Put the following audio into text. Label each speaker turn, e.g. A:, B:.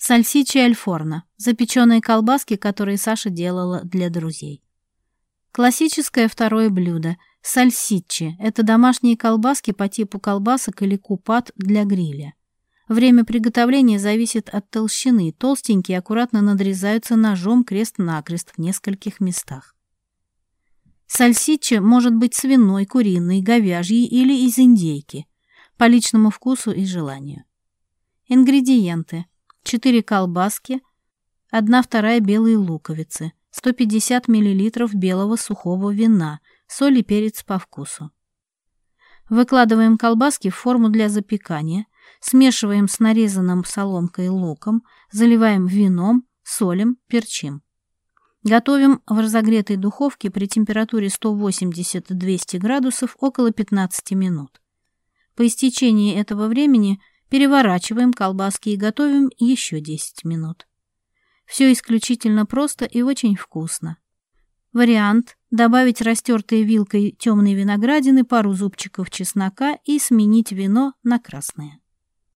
A: сальсичи альфорно, запеченные колбаски, которые Саша делала для друзей. Классическое второе блюдо – сальсичи. Это домашние колбаски по типу колбасок или купат для гриля. Время приготовления зависит от толщины. Толстенькие аккуратно надрезаются ножом крест-накрест в нескольких местах. Сальсичи может быть свиной, куриной, говяжьей или из индейки. По личному вкусу и желанию. Ингредиенты. 4 колбаски, 1 вторая белые луковицы, 150 мл белого сухого вина, соль и перец по вкусу. Выкладываем колбаски в форму для запекания, смешиваем с нарезанным соломкой луком, заливаем вином, солим, перчим. Готовим в разогретой духовке при температуре 180-200 градусов около 15 минут. По истечении этого времени Переворачиваем колбаски и готовим еще 10 минут. Все исключительно просто и очень вкусно. Вариант – добавить растертые вилкой темной виноградины пару зубчиков чеснока и сменить вино на красное.